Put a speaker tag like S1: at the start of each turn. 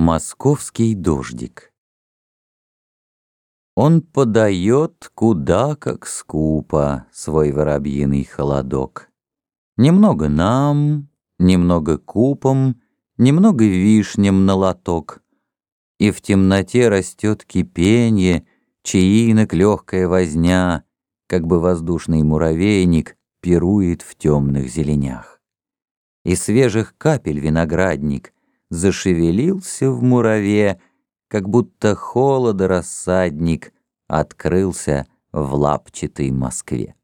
S1: Московский дождик Он подает куда как скупо Свой воробьиный холодок. Немного нам, немного купом, Немного вишням на лоток. И в темноте растет кипенье, Чаинок легкая возня, Как бы воздушный муравейник Пирует в темных зеленях. И свежих капель виноградник — зашевелился в мураве, как будто холода рассадник открылся в лапчатой Москве.